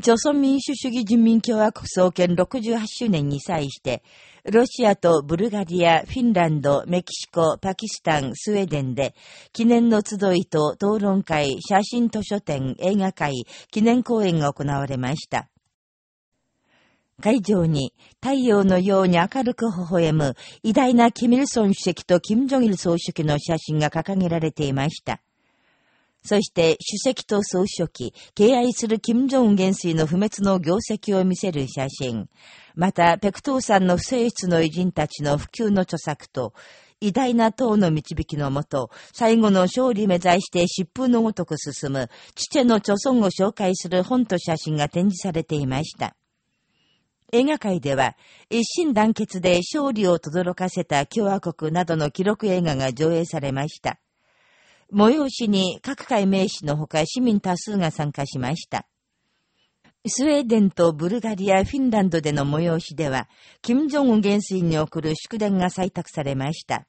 朝鮮民主主義人民共和国創建68周年に際して、ロシアとブルガリア、フィンランド、メキシコ、パキスタン、スウェーデンで、記念の集いと討論会、写真図書展、映画会、記念講演が行われました。会場に太陽のように明るく微笑む偉大なキミルソン主席とキム・ジョギル総書記の写真が掲げられていました。そして主席と総書記、敬愛する金正恩元帥の不滅の業績を見せる写真、また、ペクトーさんの不正室の偉人たちの普及の著作と、偉大な党の導きのもと、最後の勝利目指して疾風のごとく進む、父の著孫を紹介する本と写真が展示されていました。映画界では、一心団結で勝利を轟かせた共和国などの記録映画が上映されました。催しに各界名士のほか市民多数が参加しました。スウェーデンとブルガリア、フィンランドでの催しでは、金正恩元帥に送る祝電が採択されました。